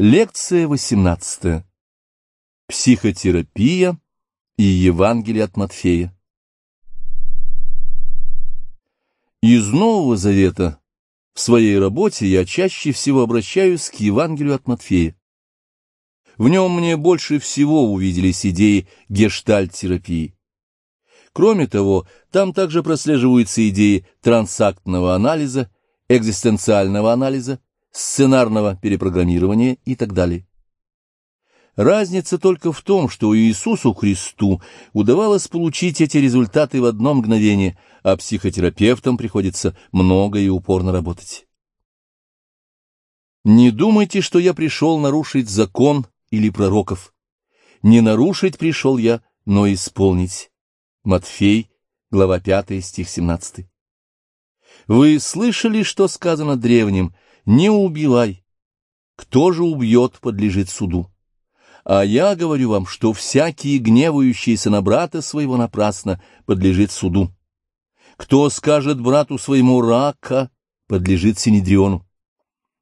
Лекция 18. Психотерапия и Евангелие от Матфея. Из Нового Завета в своей работе я чаще всего обращаюсь к Евангелию от Матфея. В нем мне больше всего увиделись идеи гештальт-терапии. Кроме того, там также прослеживаются идеи трансактного анализа, экзистенциального анализа, сценарного перепрограммирования и так далее. Разница только в том, что Иисусу Христу удавалось получить эти результаты в одно мгновение, а психотерапевтам приходится много и упорно работать. Не думайте, что я пришел нарушить закон или пророков. Не нарушить пришел я, но исполнить. Матфей, глава 5, стих 17. Вы слышали, что сказано древним – не убивай. Кто же убьет, подлежит суду. А я говорю вам, что всякий гневающийся на брата своего напрасно подлежит суду. Кто скажет брату своему рака, подлежит синедриону.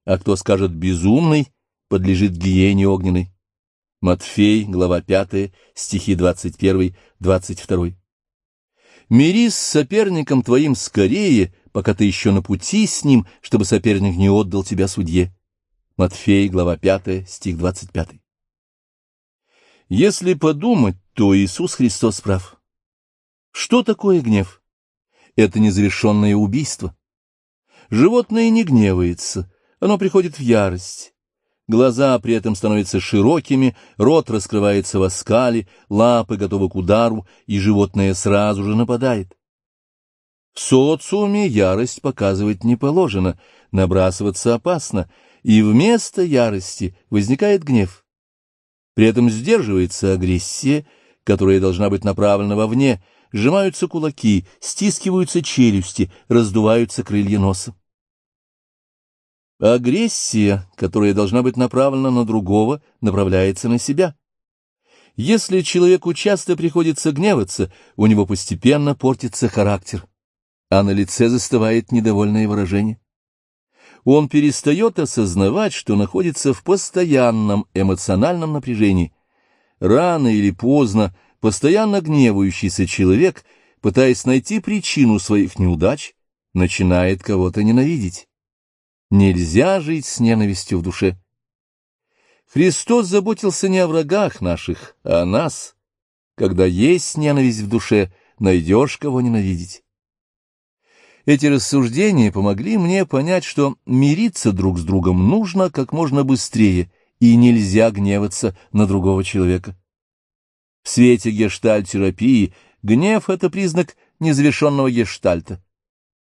А кто скажет безумный, подлежит гиене огненной. Матфей, глава 5, стихи 21-22. Мирись с соперником твоим скорее, пока ты еще на пути с ним, чтобы соперник не отдал тебя судье. Матфей, глава 5, стих 25. Если подумать, то Иисус Христос прав. Что такое гнев? Это незавершенное убийство. Животное не гневается, оно приходит в ярость. Глаза при этом становятся широкими, рот раскрывается в оскале, лапы готовы к удару, и животное сразу же нападает. В социуме ярость показывать не положено, набрасываться опасно, и вместо ярости возникает гнев. При этом сдерживается агрессия, которая должна быть направлена вовне, сжимаются кулаки, стискиваются челюсти, раздуваются крылья носа. Агрессия, которая должна быть направлена на другого, направляется на себя. Если человеку часто приходится гневаться, у него постепенно портится характер, а на лице застывает недовольное выражение. Он перестает осознавать, что находится в постоянном эмоциональном напряжении. Рано или поздно постоянно гневающийся человек, пытаясь найти причину своих неудач, начинает кого-то ненавидеть. Нельзя жить с ненавистью в душе. Христос заботился не о врагах наших, а о нас. Когда есть ненависть в душе, найдешь кого ненавидеть. Эти рассуждения помогли мне понять, что мириться друг с другом нужно как можно быстрее, и нельзя гневаться на другого человека. В свете гештальт-терапии гнев — это признак незавершенного гештальта.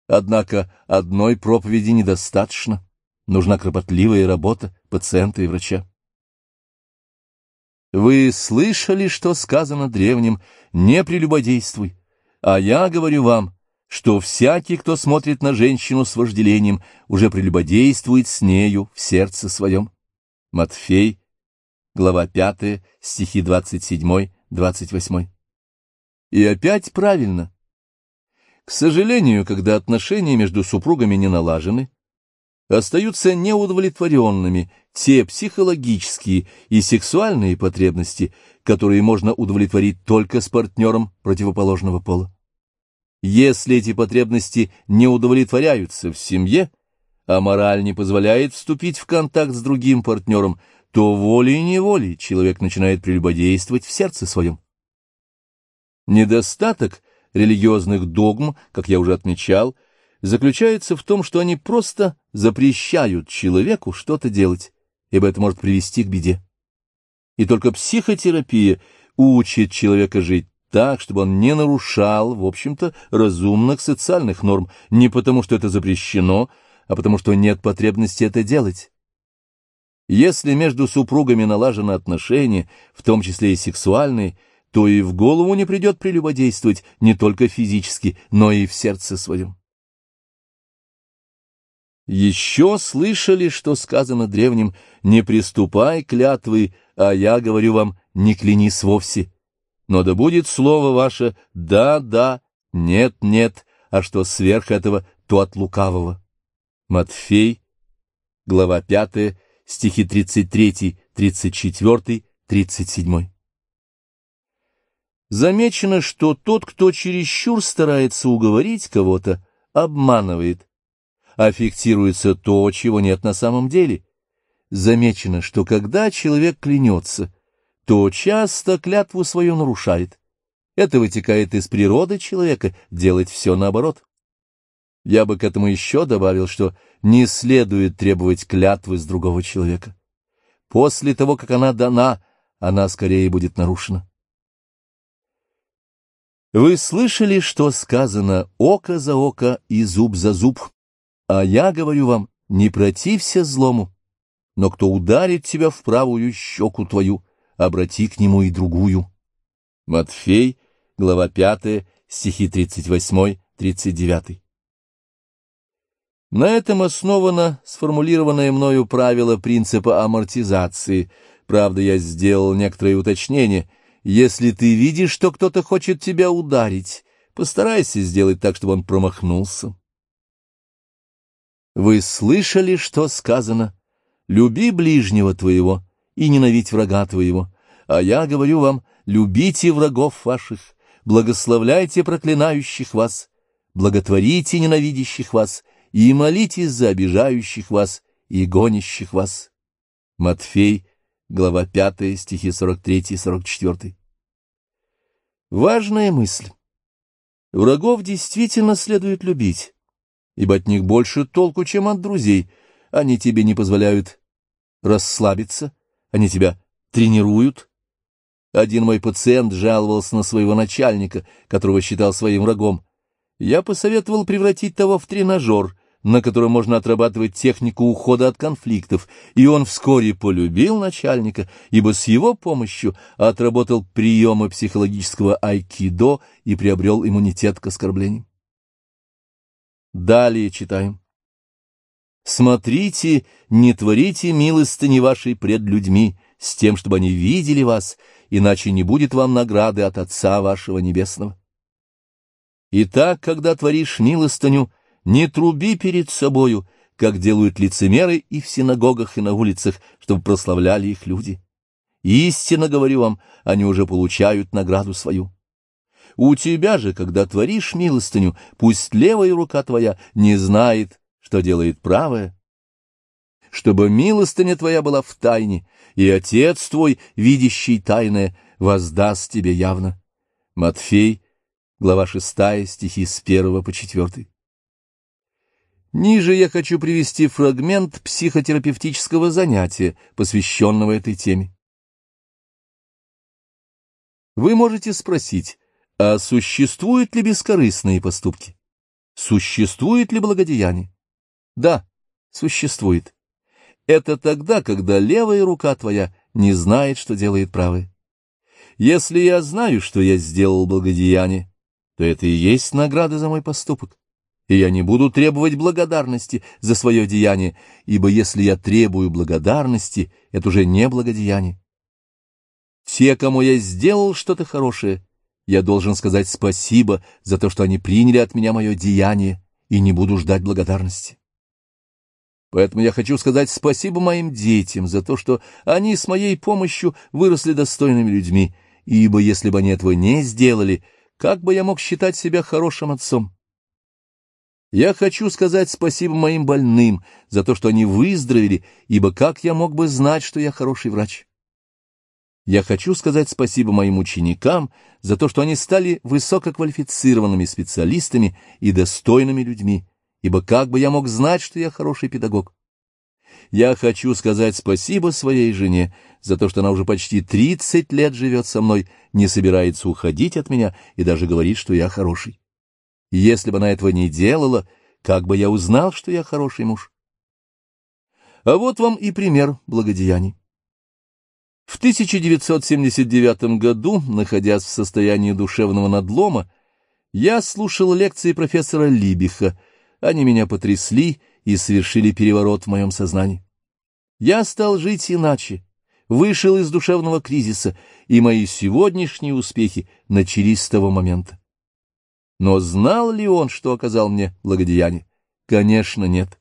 Однако одной проповеди недостаточно. Нужна кропотливая работа пациента и врача. Вы слышали, что сказано древним «не прелюбодействуй», а я говорю вам, что всякий, кто смотрит на женщину с вожделением, уже прелюбодействует с нею в сердце своем. Матфей, глава 5, стихи 27-28. И опять правильно. К сожалению, когда отношения между супругами не налажены, остаются неудовлетворенными те психологические и сексуальные потребности, которые можно удовлетворить только с партнером противоположного пола. Если эти потребности не удовлетворяются в семье, а мораль не позволяет вступить в контакт с другим партнером, то волей-неволей человек начинает прелюбодействовать в сердце своем. Недостаток религиозных догм, как я уже отмечал, заключается в том, что они просто запрещают человеку что-то делать, ибо это может привести к беде. И только психотерапия учит человека жить так, чтобы он не нарушал, в общем-то, разумных социальных норм, не потому что это запрещено, а потому что нет потребности это делать. Если между супругами налажены отношения, в том числе и сексуальные, то и в голову не придет прелюбодействовать не только физически, но и в сердце своем. Еще слышали, что сказано древним «Не приступай клятвы, а я говорю вам, не клянись вовсе». Но да будет слово ваше «да, да», «нет, нет», а что сверх этого, то от лукавого. Матфей, глава 5, стихи 33, 34, 37. Замечено, что тот, кто чересчур старается уговорить кого-то, обманывает, а фиктируется то, чего нет на самом деле. Замечено, что когда человек клянется, то часто клятву свою нарушает. Это вытекает из природы человека делать все наоборот. Я бы к этому еще добавил, что не следует требовать клятвы с другого человека. После того, как она дана, она скорее будет нарушена. Вы слышали, что сказано «око за око и зуб за зуб», а я говорю вам, не протився злому, но кто ударит тебя в правую щеку твою, обрати к нему и другую. Матфей, глава 5, стихи 38-39. На этом основано сформулированное мною правило принципа амортизации. Правда, я сделал некоторые уточнения — если ты видишь, что кто-то хочет тебя ударить, постарайся сделать так, чтобы он промахнулся. Вы слышали, что сказано? Люби ближнего твоего и ненавидь врага твоего. А я говорю вам, любите врагов ваших, благословляйте проклинающих вас, благотворите ненавидящих вас и молитесь за обижающих вас и гонящих вас. Матфей глава 5, стихи 43-44. Важная мысль. Врагов действительно следует любить, ибо от них больше толку, чем от друзей. Они тебе не позволяют расслабиться, они тебя тренируют. Один мой пациент жаловался на своего начальника, которого считал своим врагом. Я посоветовал превратить того в тренажер — на котором можно отрабатывать технику ухода от конфликтов, и он вскоре полюбил начальника, ибо с его помощью отработал приемы психологического айкидо и приобрел иммунитет к оскорблениям. Далее читаем. «Смотрите, не творите милостыни вашей пред людьми, с тем, чтобы они видели вас, иначе не будет вам награды от Отца вашего Небесного. Итак, когда творишь милостыню, не труби перед собою, как делают лицемеры и в синагогах, и на улицах, чтобы прославляли их люди. Истинно говорю вам, они уже получают награду свою. У тебя же, когда творишь милостыню, пусть левая рука твоя не знает, что делает правая, чтобы милостыня твоя была в тайне, и Отец твой, видящий тайное, воздаст тебе явно. Матфей, глава 6, стихи с 1 по 4. Ниже я хочу привести фрагмент психотерапевтического занятия, посвященного этой теме. Вы можете спросить, а существуют ли бескорыстные поступки? Существует ли благодеяние? Да, существует. Это тогда, когда левая рука твоя не знает, что делает правая. Если я знаю, что я сделал благодеяние, то это и есть награда за мой поступок и я не буду требовать благодарности за свое деяние, ибо если я требую благодарности, это уже не благодеяние. Те, кому я сделал что-то хорошее, я должен сказать спасибо за то, что они приняли от меня мое деяние, и не буду ждать благодарности. Поэтому я хочу сказать спасибо моим детям за то, что они с моей помощью выросли достойными людьми, ибо если бы они этого не сделали, как бы я мог считать себя хорошим отцом? Я хочу сказать спасибо моим больным за то, что они выздоровели, ибо как я мог бы знать, что я хороший врач? Я хочу сказать спасибо моим ученикам за то, что они стали высококвалифицированными специалистами и достойными людьми, ибо как бы я мог знать, что я хороший педагог? Я хочу сказать спасибо своей жене за то, что она уже почти тридцать лет живет со мной, не собирается уходить от меня и даже говорит, что я хороший. Если бы она этого не делала, как бы я узнал, что я хороший муж? А вот вам и пример благодеяний. В 1979 году, находясь в состоянии душевного надлома, я слушал лекции профессора Либиха. Они меня потрясли и совершили переворот в моем сознании. Я стал жить иначе, вышел из душевного кризиса, и мои сегодняшние успехи начались с того момента. Но знал ли он, что оказал мне благодеяние? Конечно, нет.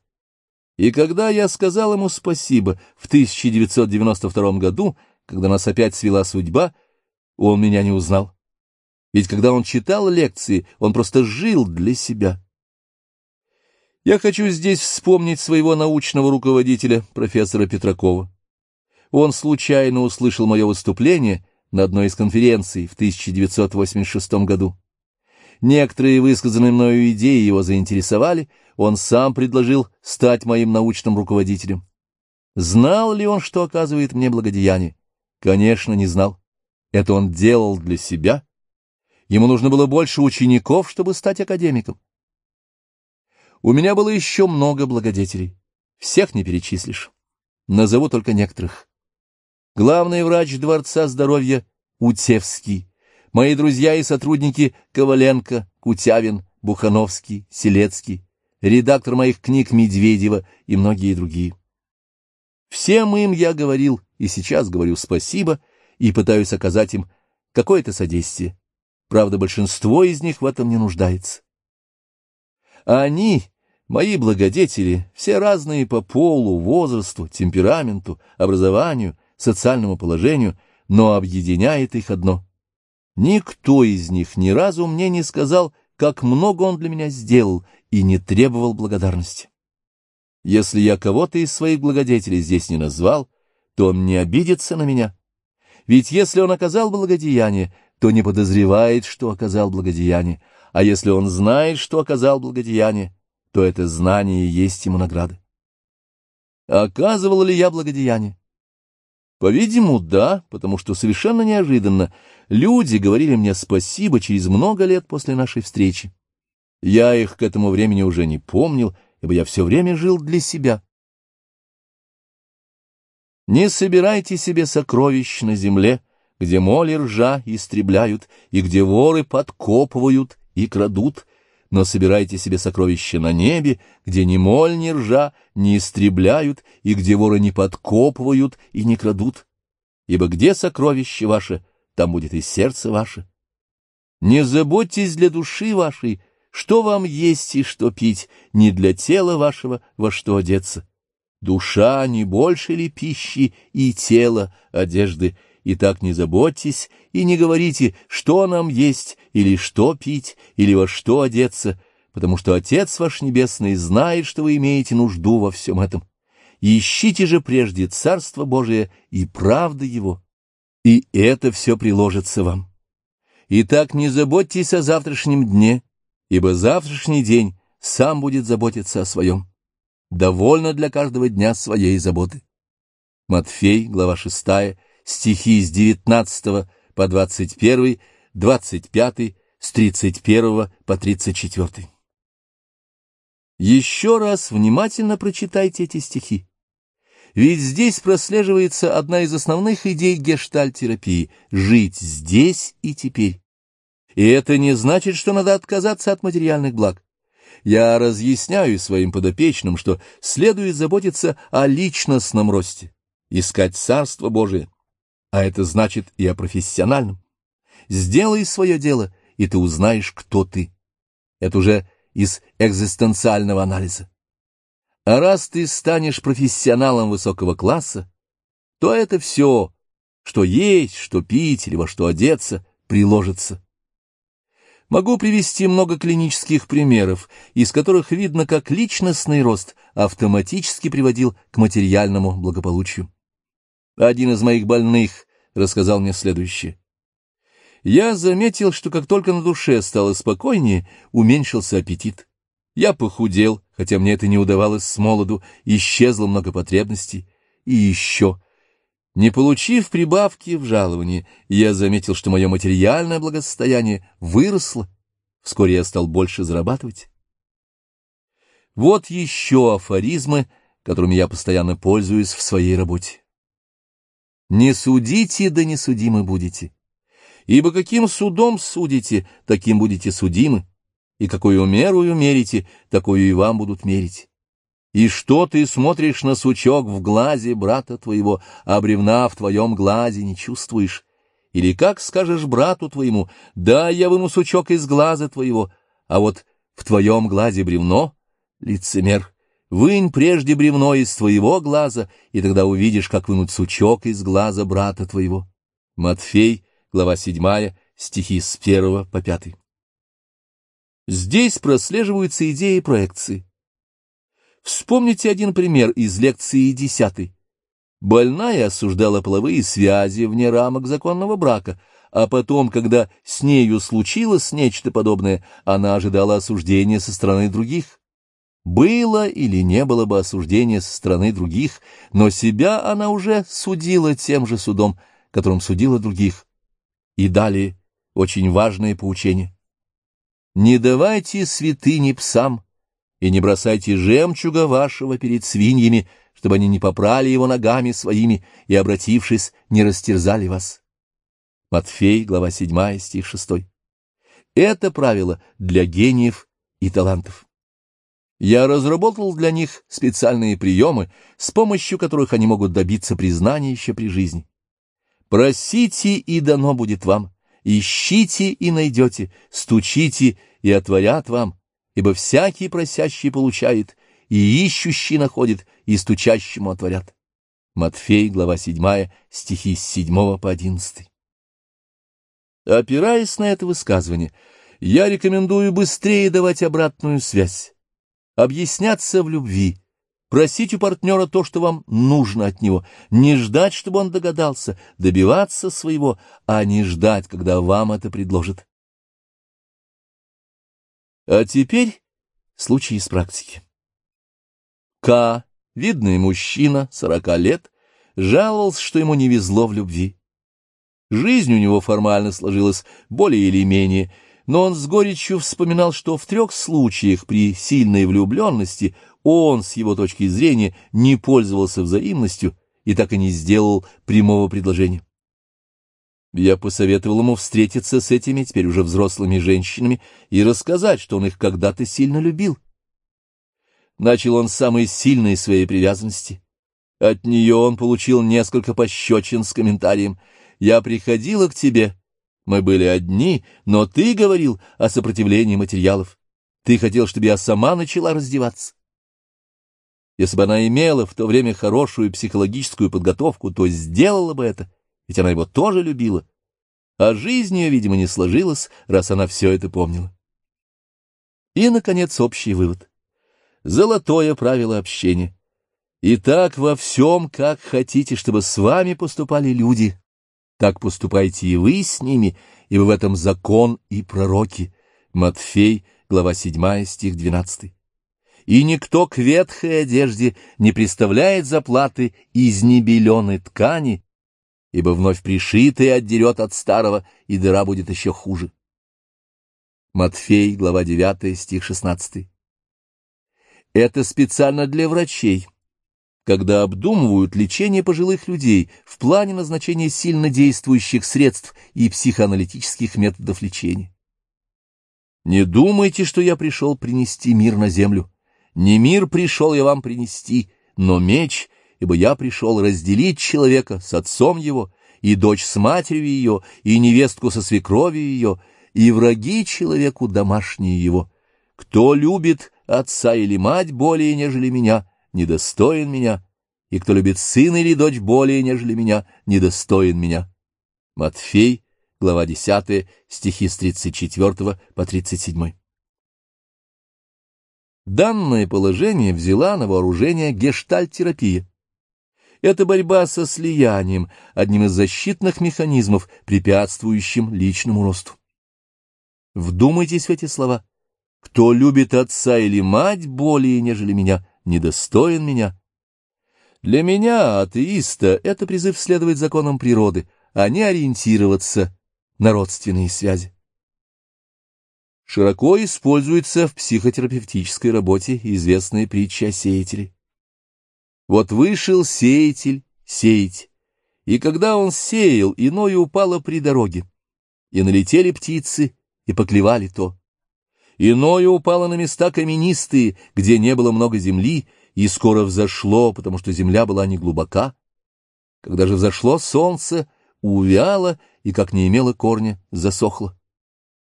И когда я сказал ему спасибо в 1992 году, когда нас опять свела судьба, он меня не узнал. Ведь когда он читал лекции, он просто жил для себя. Я хочу здесь вспомнить своего научного руководителя, профессора Петракова. Он случайно услышал мое выступление на одной из конференций в 1986 году. Некоторые высказанные мною идеи его заинтересовали, он сам предложил стать моим научным руководителем. Знал ли он, что оказывает мне благодеяние? Конечно, не знал. Это он делал для себя. Ему нужно было больше учеников, чтобы стать академиком. У меня было еще много благодетелей. Всех не перечислишь. Назову только некоторых. Главный врач Дворца здоровья Утевский, мои друзья и сотрудники Коваленко, Кутявин, Бухановский, Селецкий, редактор моих книг Медведева и многие другие. Всем им я говорил и сейчас говорю спасибо и пытаюсь оказать им какое-то содействие. Правда, большинство из них в этом не нуждается. Они, мои благодетели, все разные по полу, возрасту, темпераменту, образованию, социальному положению, но объединяет их одно. Никто из них ни разу мне не сказал, как много он для меня сделал, и не требовал благодарности. Если я кого-то из своих благодетелей здесь не назвал, то он не обидится на меня. Ведь если он оказал благодеяние, то не подозревает, что оказал благодеяние, а если он знает, что оказал благодеяние, то это знание есть ему награда. Оказывал ли я благодеяние? По-видимому, да, потому что совершенно неожиданно люди говорили мне спасибо через много лет после нашей встречи. Я их к этому времени уже не помнил, ибо я все время жил для себя. Не собирайте себе сокровищ на земле, где моли ржа истребляют, и где воры подкопывают и крадут, но собирайте себе сокровища на небе, где ни моль, ни ржа не истребляют, и где воры не подкопывают и не крадут. Ибо где сокровище ваше, там будет и сердце ваше. Не заботьтесь для души вашей, что вам есть и что пить, не для тела вашего, во что одеться. Душа не больше ли пищи и тело одежды, и так не заботьтесь и не говорите, что нам есть, или что пить, или во что одеться, потому что Отец ваш Небесный знает, что вы имеете нужду во всем этом. ищите же прежде Царство Божие и правды Его, и это все приложится вам. Итак, не заботьтесь о завтрашнем дне, ибо завтрашний день сам будет заботиться о своем. Довольно для каждого дня своей заботы. Матфей, глава 6, стихи с 19 по 21, 25, с 31 по 34. Еще раз внимательно прочитайте эти стихи. Ведь здесь прослеживается одна из основных идей гештальтерапии — жить здесь и теперь. И это не значит, что надо отказаться от материальных благ. Я разъясняю своим подопечным, что следует заботиться о личностном росте, искать Царство Божие, а это значит и о профессиональном. Сделай свое дело, и ты узнаешь, кто ты. Это уже из экзистенциального анализа. А раз ты станешь профессионалом высокого класса, то это все, что есть, что пить или во что одеться, приложится. Могу привести много клинических примеров, из которых видно, как личностный рост автоматически приводил к материальному благополучию. Один из моих больных рассказал мне следующее. Я заметил, что как только на душе стало спокойнее, уменьшился аппетит. Я похудел, хотя мне это не удавалось с молоду, исчезло много потребностей. И еще не получив прибавки в жаловании, я заметил, что мое материальное благосостояние выросло. Вскоре я стал больше зарабатывать. Вот еще афоризмы, которыми я постоянно пользуюсь в своей работе. «Не судите, да не судимы будете, ибо каким судом судите, таким будете судимы, и какую меру мерите, такую и вам будут мерить». И что ты смотришь на сучок в глазе брата твоего, а бревна в твоем глазе не чувствуешь? Или как скажешь брату твоему, да, я выму сучок из глаза твоего, а вот в твоем глазе бревно? Лицемер, Вынь прежде бревно из твоего глаза, и тогда увидишь, как вынуть сучок из глаза брата твоего. Матфей, глава 7, стихи с 1 по 5. Здесь прослеживаются идеи проекции. Вспомните один пример из лекции 10. Больная осуждала половые связи вне рамок законного брака, а потом, когда с нею случилось нечто подобное, она ожидала осуждения со стороны других. Было или не было бы осуждения со стороны других, но себя она уже судила тем же судом, которым судила других. И далее очень важное поучение. Не давайте святыни псам, и не бросайте жемчуга вашего перед свиньями, чтобы они не попрали его ногами своими и, обратившись, не растерзали вас. Матфей, глава 7, стих 6. Это правило для гениев и талантов. Я разработал для них специальные приемы, с помощью которых они могут добиться признания еще при жизни. Просите, и дано будет вам, ищите, и найдете, стучите, и отворят вам, ибо всякий просящий получает, и ищущий находит, и стучащему отворят. Матфей, глава 7, стихи с 7 по 11. Опираясь на это высказывание, я рекомендую быстрее давать обратную связь объясняться в любви, просить у партнера то, что вам нужно от него, не ждать, чтобы он догадался, добиваться своего, а не ждать, когда вам это предложат. А теперь случай из практики. К, видный мужчина, сорока лет, жаловался, что ему не везло в любви. Жизнь у него формально сложилась более или менее, но он с горечью вспоминал, что в трех случаях при сильной влюбленности он, с его точки зрения, не пользовался взаимностью и так и не сделал прямого предложения. Я посоветовал ему встретиться с этими теперь уже взрослыми женщинами и рассказать, что он их когда-то сильно любил. Начал он с самой сильной своей привязанности. От нее он получил несколько пощечин с комментарием «Я приходила к тебе» Мы были одни, но ты говорил о сопротивлении материалов. Ты хотел, чтобы я сама начала раздеваться. Если бы она имела в то время хорошую психологическую подготовку, то сделала бы это, ведь она его тоже любила. А жизнь ее, видимо, не сложилась, раз она все это помнила. И, наконец, общий вывод. Золотое правило общения. Итак, во всем, как хотите, чтобы с вами поступали люди, так поступайте и вы с ними, ибо в этом закон и пророки. Матфей, глава 7, стих 12. И никто к ветхой одежде не представляет заплаты из небеленой ткани, ибо вновь пришитый отдерет от старого, и дыра будет еще хуже. Матфей, глава 9, стих 16. Это специально для врачей когда обдумывают лечение пожилых людей в плане назначения сильно действующих средств и психоаналитических методов лечения. Не думайте, что я пришел принести мир на землю. Не мир пришел я вам принести, но меч, ибо я пришел разделить человека с отцом его, и дочь с матерью ее, и невестку со свекровью ее, и враги человеку домашние его. Кто любит отца или мать более, нежели меня, недостоин меня, и кто любит сына или дочь более, нежели меня, недостоин меня. Матфей, глава 10, стихи с 34 по 37. Данное положение взяла на вооружение гештальтерапия. Это борьба со слиянием, одним из защитных механизмов, препятствующим личному росту. Вдумайтесь в эти слова. Кто любит отца или мать более, нежели меня, недостоин меня. Для меня, атеиста, это призыв следовать законам природы, а не ориентироваться на родственные связи. Широко используется в психотерапевтической работе известная притча о сеятеле. Вот вышел сеятель сеять, и когда он сеял, иное упало при дороге, и налетели птицы, и поклевали то. Иное упало на места каменистые, где не было много земли, и скоро взошло, потому что земля была не глубока. Когда же взошло солнце, увяло и, как не имело корня, засохло.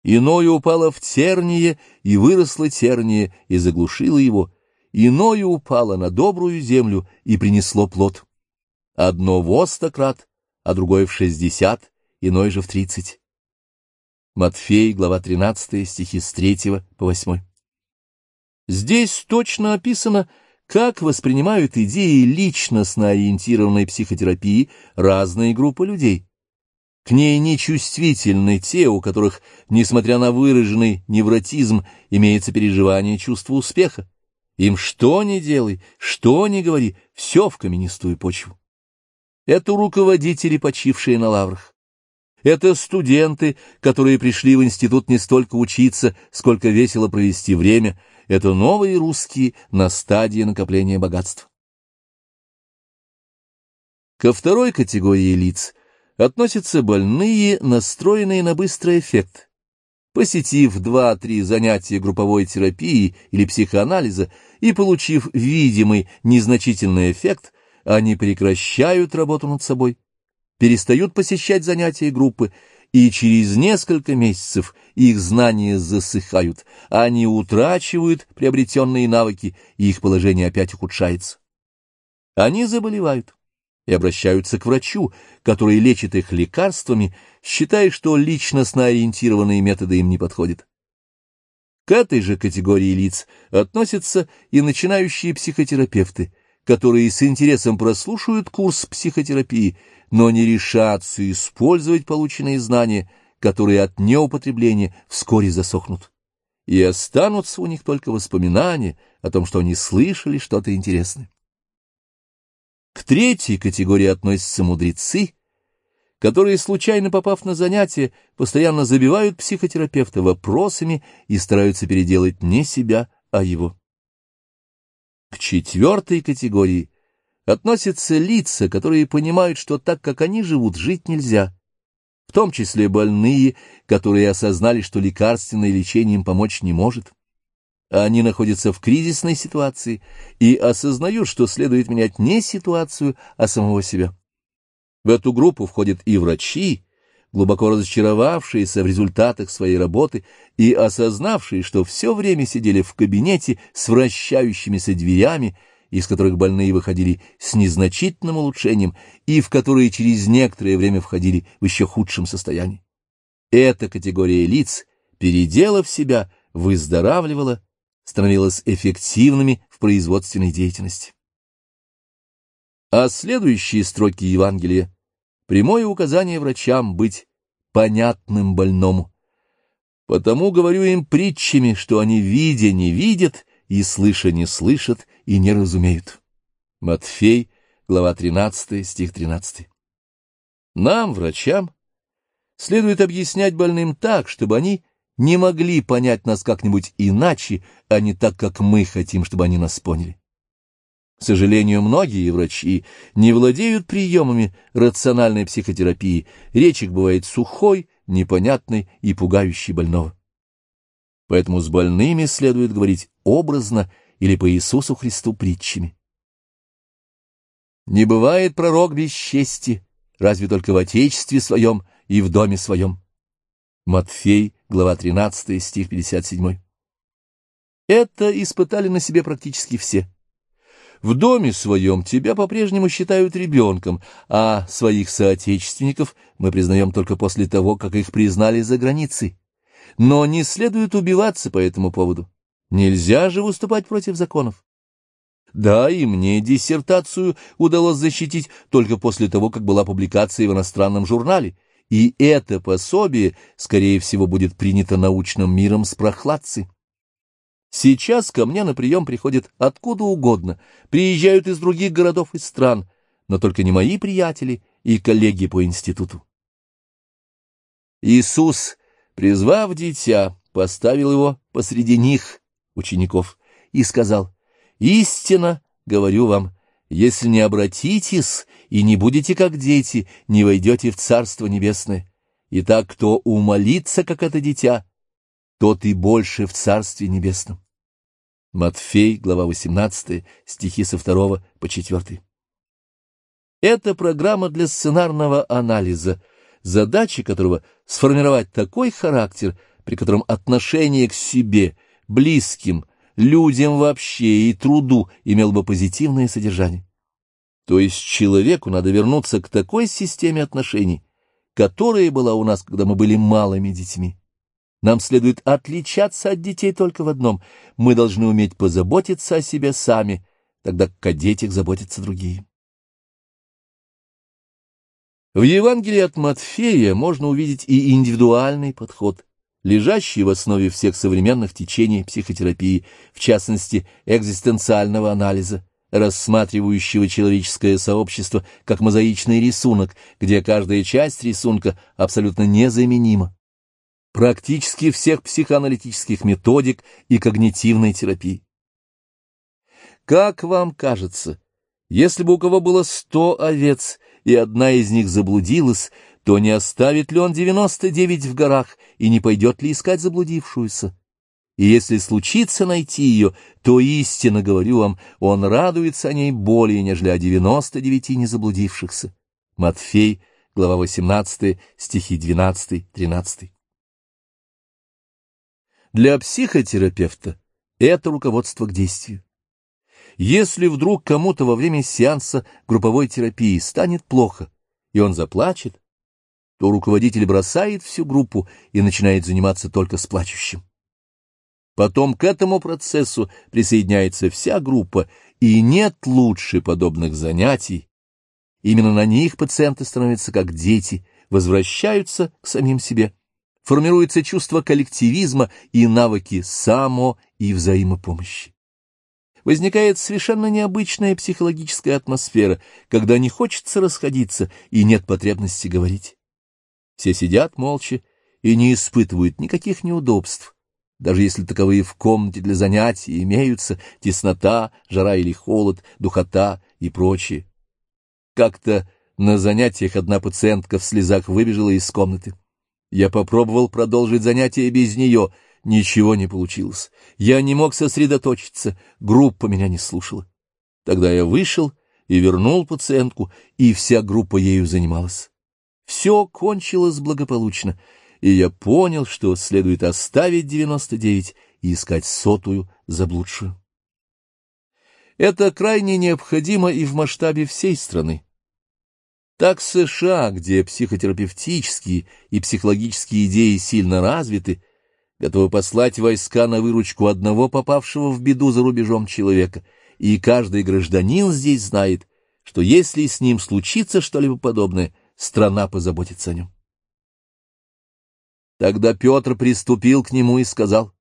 Иное упало в терние, и выросло терние, и заглушило его, иное упало на добрую землю и принесло плод. Одно в остократ, а другое в шестьдесят, иное же в тридцать. Матфей, глава 13, стихи с 3 по 8. Здесь точно описано, как воспринимают идеи личностно ориентированной психотерапии разные группы людей. К ней нечувствительны те, у которых, несмотря на выраженный невротизм, имеется переживание чувства успеха. Им что ни делай, что ни говори, все в каменистую почву. Это руководители, почившие на лаврах. Это студенты, которые пришли в институт не столько учиться, сколько весело провести время. Это новые русские на стадии накопления богатств. Ко второй категории лиц относятся больные, настроенные на быстрый эффект. Посетив два-три занятия групповой терапии или психоанализа и получив видимый незначительный эффект, они прекращают работу над собой, перестают посещать занятия группы, и через несколько месяцев их знания засыхают, они утрачивают приобретенные навыки, и их положение опять ухудшается. Они заболевают и обращаются к врачу, который лечит их лекарствами, считая, что личностно ориентированные методы им не подходят. К этой же категории лиц относятся и начинающие психотерапевты, которые с интересом прослушают курс психотерапии, но не решатся использовать полученные знания, которые от неупотребления вскоре засохнут. И останутся у них только воспоминания о том, что они слышали что-то интересное. К третьей категории относятся мудрецы, которые, случайно попав на занятия, постоянно забивают психотерапевта вопросами и стараются переделать не себя, а его. К четвертой категории относятся лица, которые понимают, что так, как они живут, жить нельзя, в том числе больные, которые осознали, что лекарственное лечение им помочь не может. Они находятся в кризисной ситуации и осознают, что следует менять не ситуацию, а самого себя. В эту группу входят и врачи, глубоко разочаровавшиеся в результатах своей работы и осознавшие, что все время сидели в кабинете с вращающимися дверями, из которых больные выходили с незначительным улучшением и в которые через некоторое время входили в еще худшем состоянии. Эта категория лиц, переделав себя, выздоравливала становилась эффективными в производственной деятельности. А следующие строки Евангелия — прямое указание врачам быть понятным больному. Потому говорю им притчами, что они, видя, не видят, и слыша, не слышат, и не разумеют. Матфей, глава 13, стих 13. Нам, врачам, следует объяснять больным так, чтобы они не могли понять нас как-нибудь иначе, а не так, как мы хотим, чтобы они нас поняли. К сожалению, многие врачи не владеют приемами рациональной психотерапии, речь их бывает сухой, непонятной и пугающей больного. Поэтому с больными следует говорить образно или по Иисусу Христу притчами. Не бывает пророк без чести, разве только в Отечестве своем и в доме своем. Матфей, глава 13, стих 57. Это испытали на себе практически все. В доме своем тебя по-прежнему считают ребенком, а своих соотечественников мы признаем только после того, как их признали за границей. Но не следует убиваться по этому поводу. Нельзя же выступать против законов. Да, и мне диссертацию удалось защитить только после того, как была публикация в иностранном журнале — и это пособие, скорее всего, будет принято научным миром с прохладцей. Сейчас ко мне на прием приходят откуда угодно, приезжают из других городов и стран, но только не мои приятели и коллеги по институту. Иисус, призвав дитя, поставил его посреди них, учеников, и сказал, «Истинно, говорю вам, если не обратитесь и не будете как дети, не войдете в Царство Небесное. Итак, кто умолится, как это дитя, тот и больше в Царстве Небесном. Матфей, глава 18, стихи со 2 по 4. Это программа для сценарного анализа, задача которого сформировать такой характер, при котором отношение к себе, близким, людям вообще и труду имел бы позитивное содержание. То есть человеку надо вернуться к такой системе отношений, которая была у нас, когда мы были малыми детьми. Нам следует отличаться от детей только в одном. Мы должны уметь позаботиться о себе сами, тогда как о детях заботятся другие. В Евангелии от Матфея можно увидеть и индивидуальный подход, лежащий в основе всех современных течений психотерапии, в частности, экзистенциального анализа, рассматривающего человеческое сообщество как мозаичный рисунок, где каждая часть рисунка абсолютно незаменима. Практически всех психоаналитических методик и когнитивной терапии. Как вам кажется, если бы у кого было сто овец, и одна из них заблудилась, то не оставит ли он девяносто девять в горах и не пойдет ли искать заблудившуюся? И если случится найти ее, то истинно говорю вам, он радуется о ней более, нежели о девяносто девяти незаблудившихся. Матфей, глава 18, стихи 12-13. Для психотерапевта это руководство к действию. Если вдруг кому-то во время сеанса групповой терапии станет плохо, и он заплачет, то руководитель бросает всю группу и начинает заниматься только с плачущим. Потом к этому процессу присоединяется вся группа, и нет лучше подобных занятий. Именно на них пациенты становятся как дети, возвращаются к самим себе. Формируется чувство коллективизма и навыки само- и взаимопомощи. Возникает совершенно необычная психологическая атмосфера, когда не хочется расходиться и нет потребности говорить. Все сидят молча и не испытывают никаких неудобств даже если таковые в комнате для занятий имеются, теснота, жара или холод, духота и прочее. Как-то на занятиях одна пациентка в слезах выбежала из комнаты. Я попробовал продолжить занятие без нее, ничего не получилось. Я не мог сосредоточиться, группа меня не слушала. Тогда я вышел и вернул пациентку, и вся группа ею занималась. Все кончилось благополучно — и я понял, что следует оставить девяносто девять и искать сотую заблудшую. Это крайне необходимо и в масштабе всей страны. Так США, где психотерапевтические и психологические идеи сильно развиты, готовы послать войска на выручку одного попавшего в беду за рубежом человека, и каждый гражданин здесь знает, что если с ним случится что-либо подобное, страна позаботится о нем. Тогда Петр приступил к нему и сказал,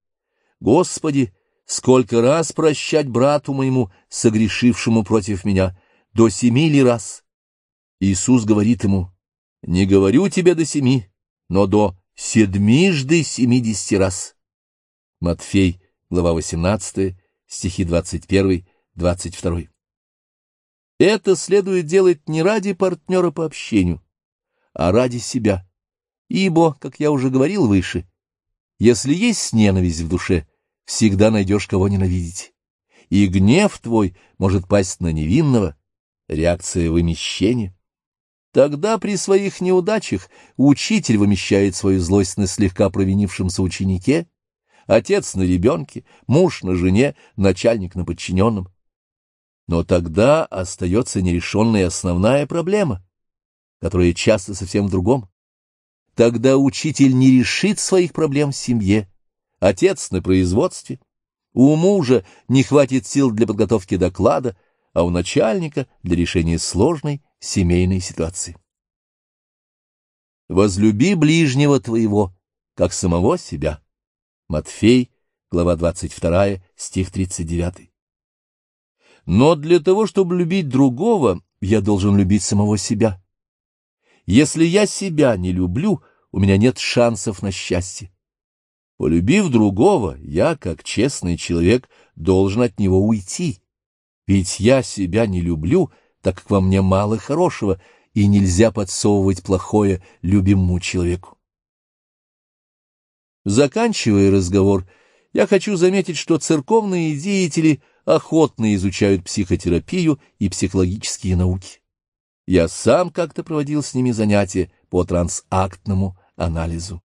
«Господи, сколько раз прощать брату моему, согрешившему против меня, до семи ли раз?» Иисус говорит ему, «Не говорю тебе до семи, но до седмижды семидесяти раз». Матфей, глава 18, стихи 21-22. Это следует делать не ради партнера по общению, а ради себя Ибо, как я уже говорил выше, если есть ненависть в душе, всегда найдешь кого ненавидеть. И гнев твой может пасть на невинного, реакция вымещения. Тогда при своих неудачах учитель вымещает свою злость на слегка провинившемся ученике, отец на ребенке, муж на жене, начальник на подчиненном. Но тогда остается нерешенная основная проблема, которая часто совсем в другом. Тогда учитель не решит своих проблем в семье, отец на производстве, у мужа не хватит сил для подготовки доклада, а у начальника для решения сложной семейной ситуации. «Возлюби ближнего твоего, как самого себя». Матфей, глава 22, стих 39. Но для того, чтобы любить другого, я должен любить самого себя. Если я себя не люблю, у меня нет шансов на счастье. Полюбив другого, я, как честный человек, должен от него уйти. Ведь я себя не люблю, так как во мне мало хорошего, и нельзя подсовывать плохое любимому человеку. Заканчивая разговор, я хочу заметить, что церковные деятели охотно изучают психотерапию и психологические науки. Я сам как-то проводил с ними занятия по трансактному анализу.